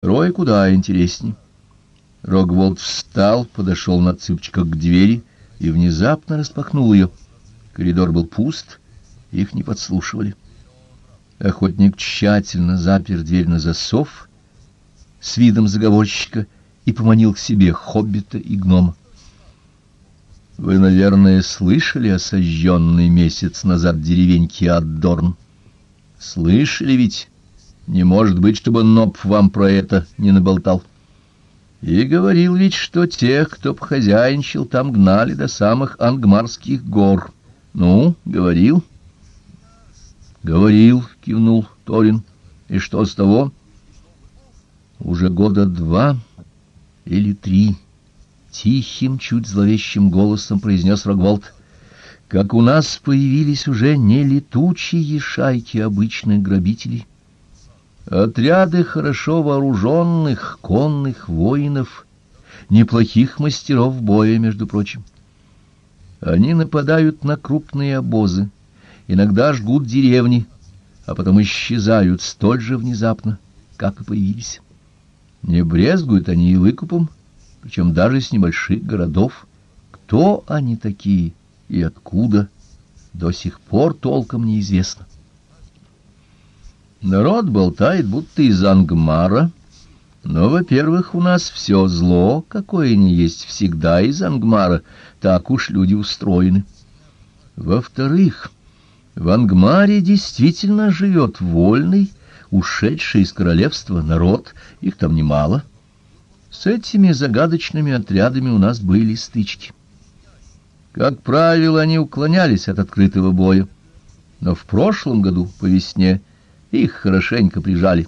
Рой куда интересней. Рогволд встал, подошел на цыпочках к двери и внезапно распахнул ее. Коридор был пуст, их не подслушивали. Охотник тщательно запер дверь на засов с видом заговорщика и поманил к себе хоббита и гнома. Вы, наверное, слышали о сожженной месяц назад деревеньке Аддорн? Слышали ведь? Не может быть, чтобы Ноб вам про это не наболтал. И говорил ведь, что тех, кто похозяйничал, там гнали до самых Ангмарских гор. Ну, говорил? Говорил, кивнул Торин. И что с того? Уже года два или три, тихим, чуть зловещим голосом произнес Рогволд. Как у нас появились уже не летучие шайки обычных грабителей, Отряды хорошо вооруженных конных воинов, неплохих мастеров боя, между прочим. Они нападают на крупные обозы, иногда жгут деревни, а потом исчезают столь же внезапно, как и появились. Не брезгуют они и выкупом, причем даже с небольших городов. Кто они такие и откуда, до сих пор толком неизвестно. Народ болтает, будто из Ангмара. Но, во-первых, у нас все зло, какое ни есть, всегда из Ангмара. Так уж люди устроены. Во-вторых, в Ангмаре действительно живет вольный, ушедший из королевства народ, их там немало. С этими загадочными отрядами у нас были стычки. Как правило, они уклонялись от открытого боя. Но в прошлом году, по весне, их хорошенько прижали.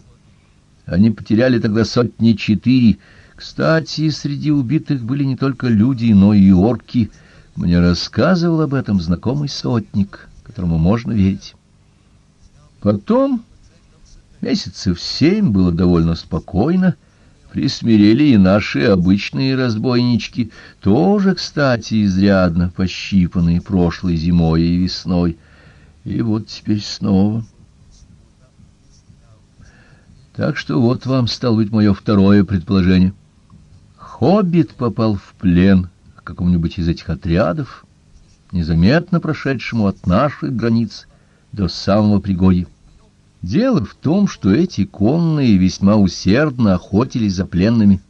Они потеряли тогда сотни четыре. Кстати, среди убитых были не только люди, но и орки. Мне рассказывал об этом знакомый сотник, которому можно верить. Потом месяцев семь было довольно спокойно. Присмирели и наши обычные разбойнички, тоже, кстати, изрядно пощипанные прошлой зимой и весной. И вот теперь снова... Так что вот вам, стало быть, мое второе предположение. Хоббит попал в плен к какому-нибудь из этих отрядов, незаметно прошедшему от наших границ до самого Пригорья. Дело в том, что эти конные весьма усердно охотились за пленными.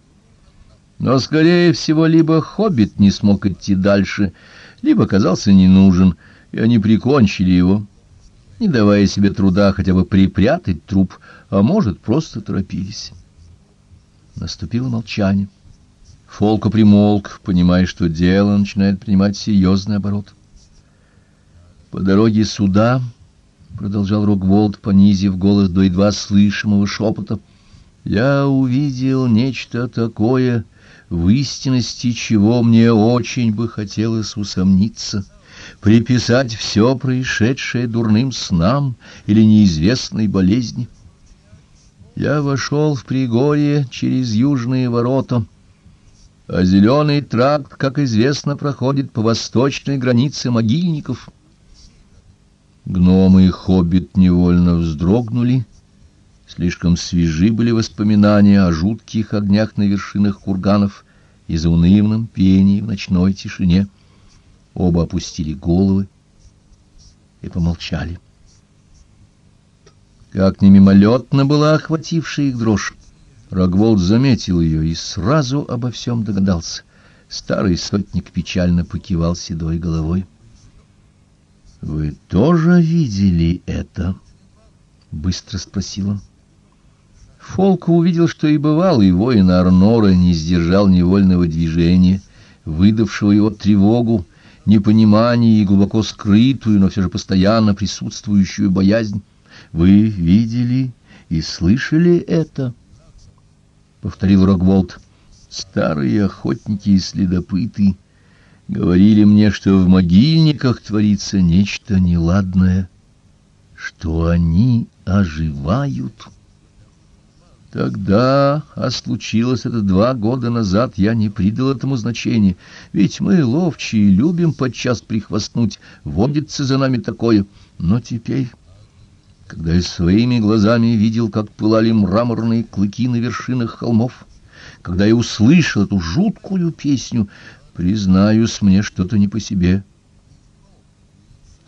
Но, скорее всего, либо хоббит не смог идти дальше, либо оказался не нужен, и они прикончили его не давая себе труда хотя бы припрятать труп, а может, просто торопились. Наступило молчание. Фолка примолк, понимая, что дело начинает принимать серьезный оборот. По дороге сюда, продолжал Рогволд, понизив голос до едва слышимого шепота, я увидел нечто такое, в истинности чего мне очень бы хотелось усомниться приписать все происшедшее дурным снам или неизвестной болезни. Я вошел в Пригорье через южные ворота, а зеленый тракт, как известно, проходит по восточной границе могильников. Гномы и хоббит невольно вздрогнули. Слишком свежи были воспоминания о жутких огнях на вершинах курганов и заунывном пении в ночной тишине. Оба опустили головы и помолчали. Как не мимолетно была охватившая их дрожь. Рогволд заметил ее и сразу обо всем догадался. Старый сотник печально покивал седой головой. — Вы тоже видели это? — быстро спросил он. Фолка увидел, что и бывалый воин Арнора не сдержал невольного движения, выдавшего его тревогу, непонимание и глубоко скрытую, но все же постоянно присутствующую боязнь. Вы видели и слышали это? повторил Рогволд. Старые охотники и следопыты говорили мне, что в могильниках творится нечто неладное, что они оживают. Тогда, а случилось это два года назад, я не придал этому значения, ведь мы, ловчие, любим подчас прихвостнуть, водится за нами такое. Но теперь Когда я своими глазами видел, как пылали мраморные клыки на вершинах холмов, когда я услышал эту жуткую песню, признаюсь, мне что-то не по себе.